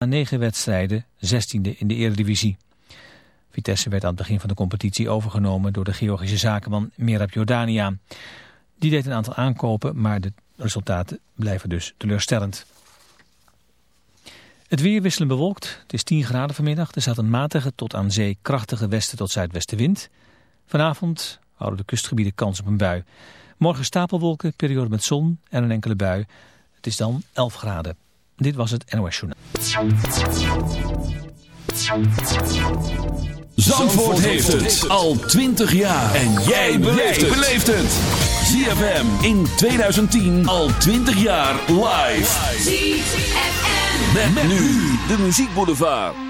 Na negen wedstrijden 16e in de eredivisie. Vitesse werd aan het begin van de competitie overgenomen door de Georgische zakenman Merab Jordania. Die deed een aantal aankopen, maar de resultaten blijven dus teleurstellend. Het weer wisselen bewolkt. Het is 10 graden vanmiddag. Er staat een matige tot aan zee krachtige westen tot zuidwestenwind. Vanavond houden de kustgebieden kans op een bui. Morgen stapelwolken, periode met zon en een enkele bui. Het is dan 11 graden. Dit was het NOS Journaal. Zandvoort heeft het al 20 jaar. En jij beleeft het. ZFM in 2010 al 20 jaar live. ZFM. Met, met nu de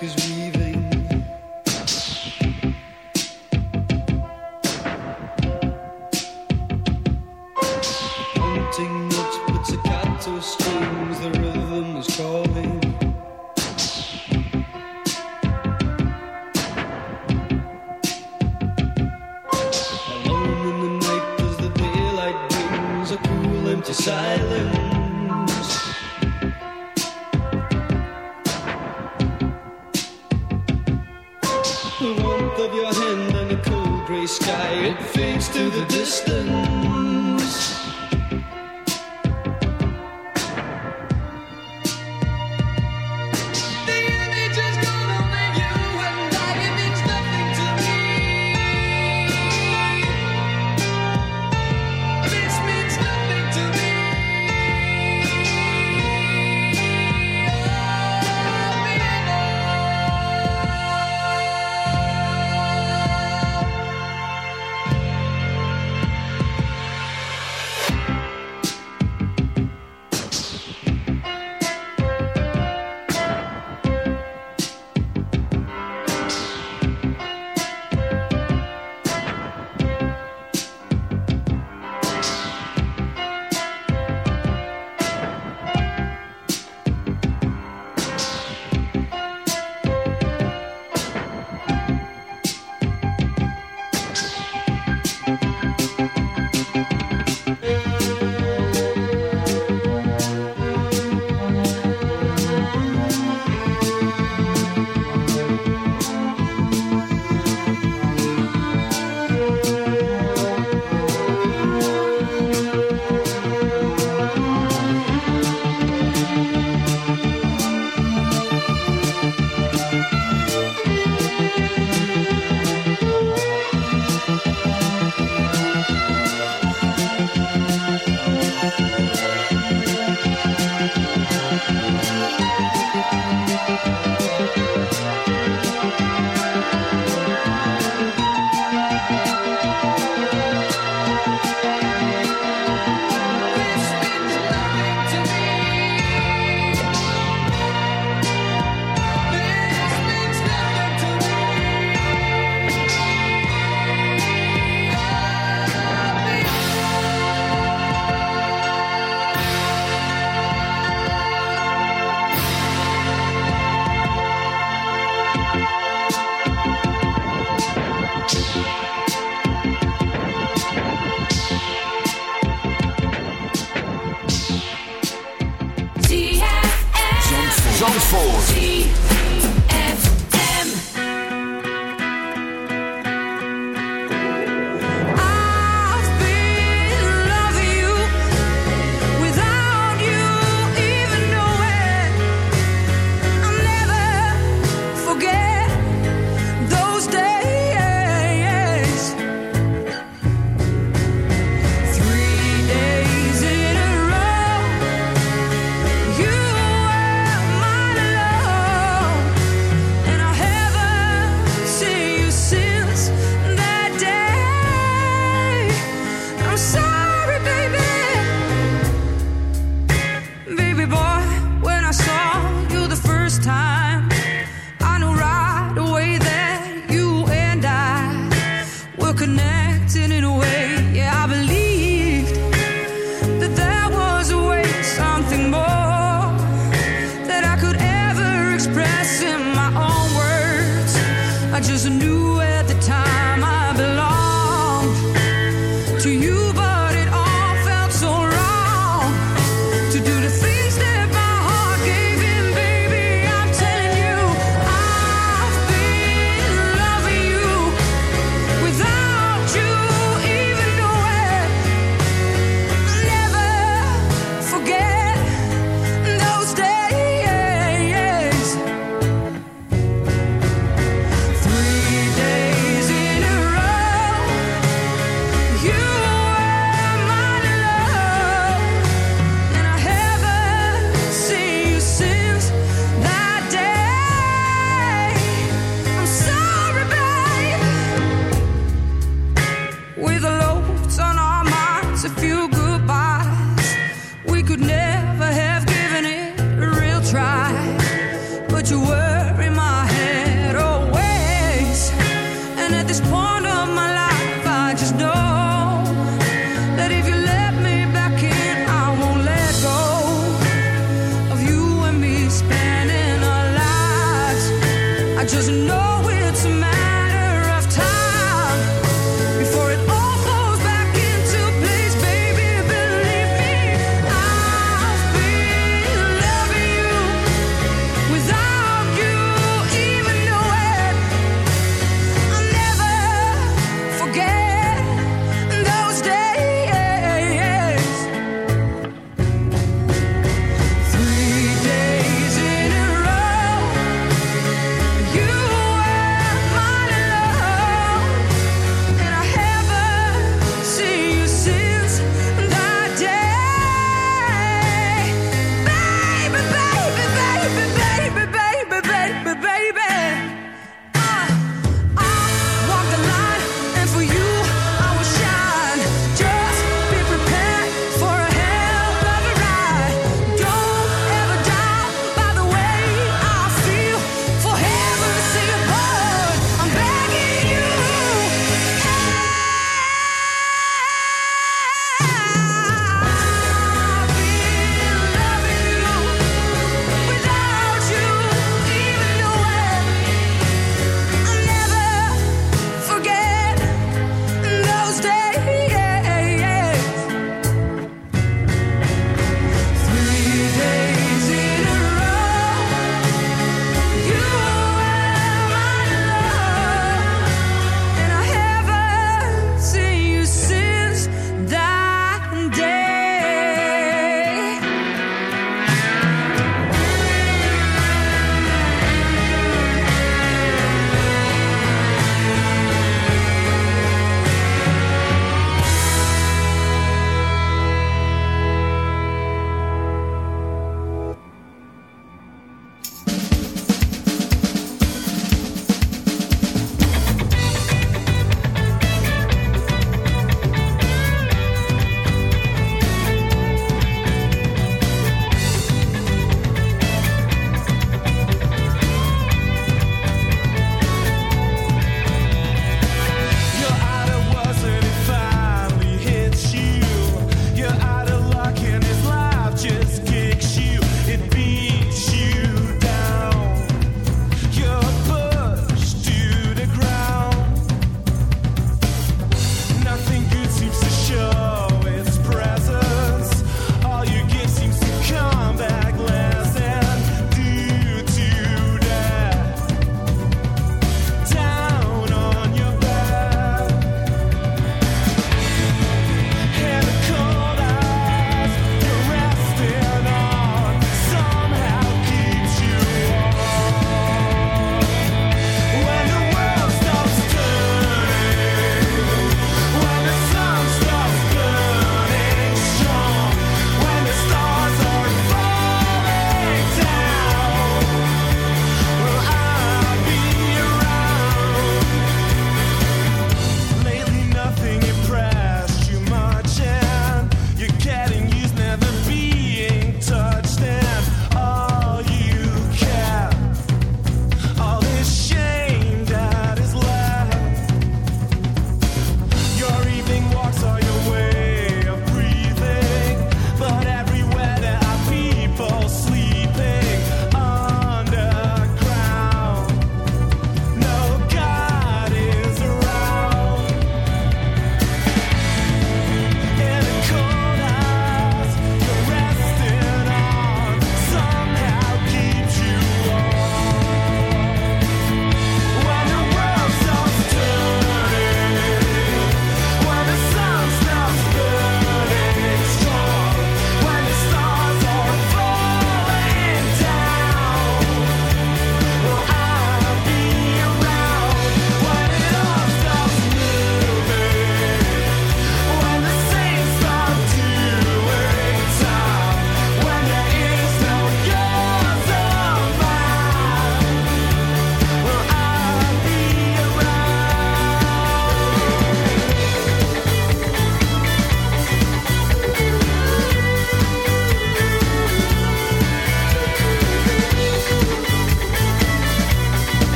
cause we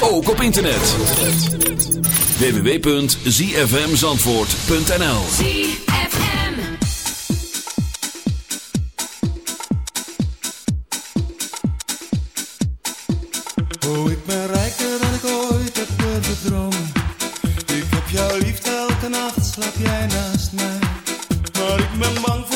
Ook op internet. www.zfmzandvoort.nl ZFM Oh, ik ben rijker dan ik ooit heb kunnen. Ik heb jouw liefde elke nacht, slaap jij naast mij. Maar ik ben bang voor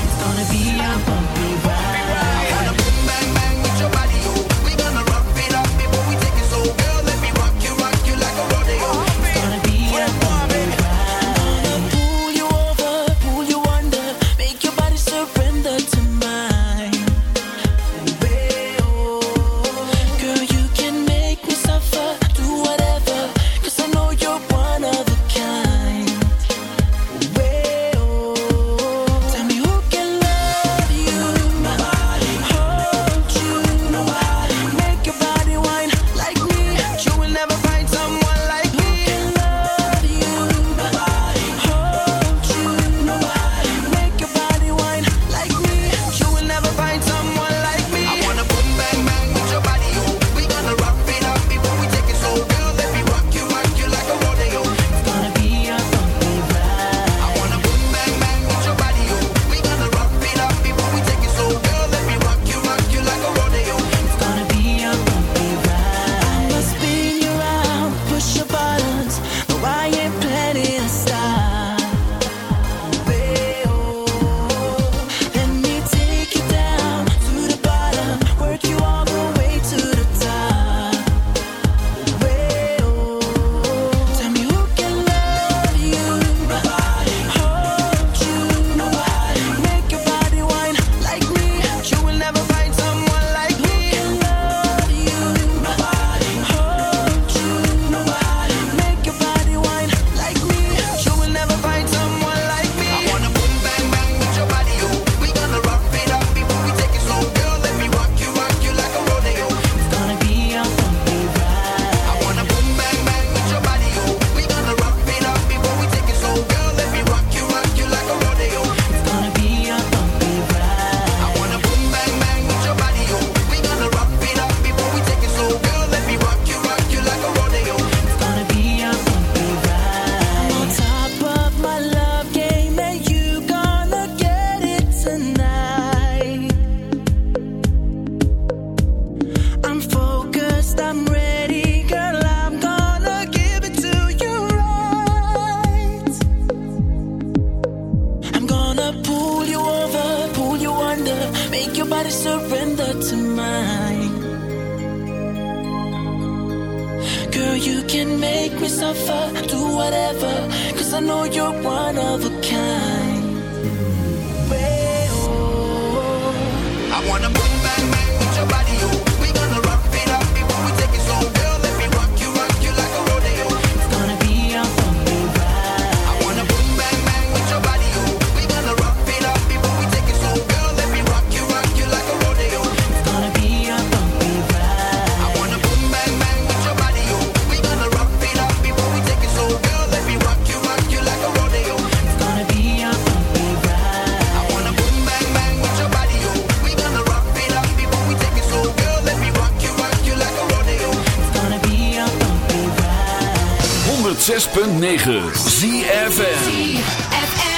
106.9 ZFM.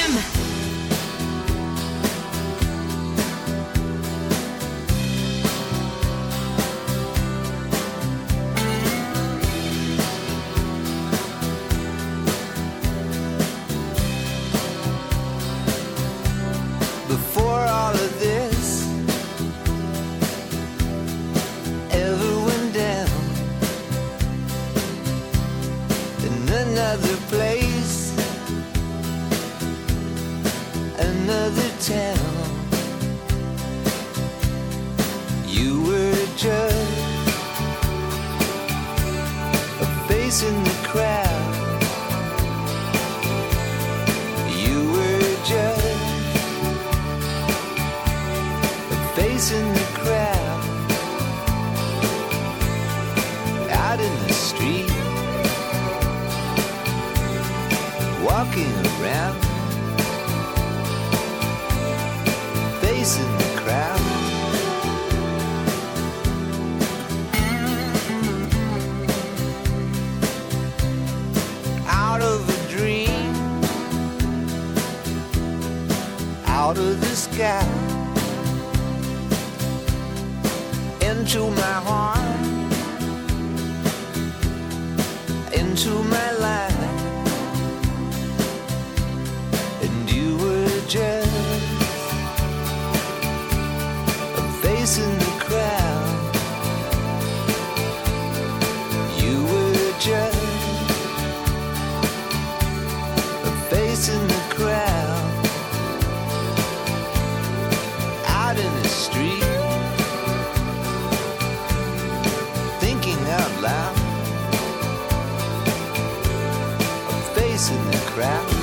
Crowd.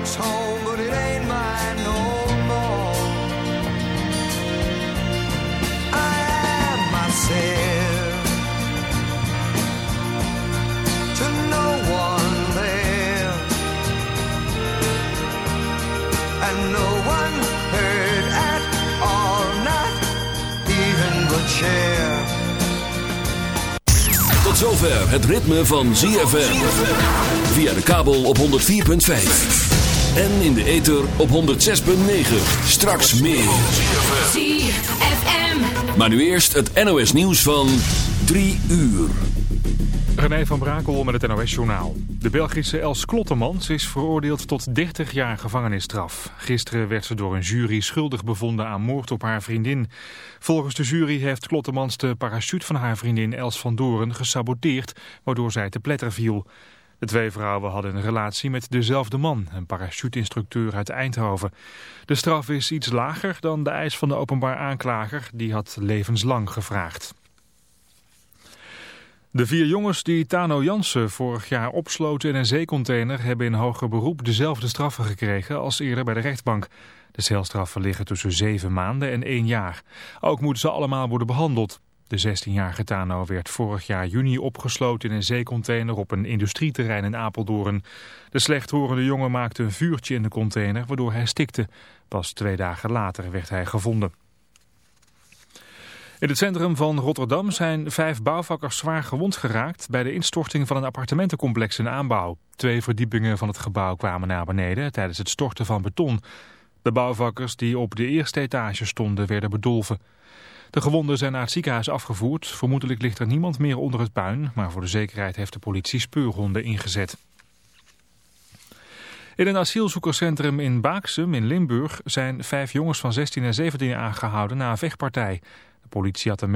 York's home, but it ain't mine no more. I am myself to no one there, and no one heard at all, not even the chair. Tot zover het ritme van ZFM. Via de kabel op 104.5. En in de ether op 106.9. Straks meer. ZFM. Maar nu eerst het NOS nieuws van 3 uur. René van Brakel met het NOS-journaal. De Belgische Els Klottemans is veroordeeld tot 30 jaar gevangenisstraf. Gisteren werd ze door een jury schuldig bevonden aan moord op haar vriendin. Volgens de jury heeft Klottemans de parachute van haar vriendin Els van Doren gesaboteerd... waardoor zij te pletter viel. De twee vrouwen hadden een relatie met dezelfde man, een parachuteinstructeur uit Eindhoven. De straf is iets lager dan de eis van de openbaar aanklager, die had levenslang gevraagd. De vier jongens die Tano Jansen vorig jaar opsloten in een zeecontainer... hebben in hoger beroep dezelfde straffen gekregen als eerder bij de rechtbank. De celstraffen liggen tussen zeven maanden en één jaar. Ook moeten ze allemaal worden behandeld. De 16-jarige Tano werd vorig jaar juni opgesloten in een zeecontainer op een industrieterrein in Apeldoorn. De slechthorende jongen maakte een vuurtje in de container waardoor hij stikte. Pas twee dagen later werd hij gevonden. In het centrum van Rotterdam zijn vijf bouwvakkers zwaar gewond geraakt bij de instorting van een appartementencomplex in aanbouw. Twee verdiepingen van het gebouw kwamen naar beneden tijdens het storten van beton. De bouwvakkers die op de eerste etage stonden werden bedolven. De gewonden zijn naar het ziekenhuis afgevoerd. Vermoedelijk ligt er niemand meer onder het puin, maar voor de zekerheid heeft de politie speurhonden ingezet. In een asielzoekerscentrum in Baaksum in Limburg zijn vijf jongens van 16 en 17 aangehouden na een vechtpartij. De politie had een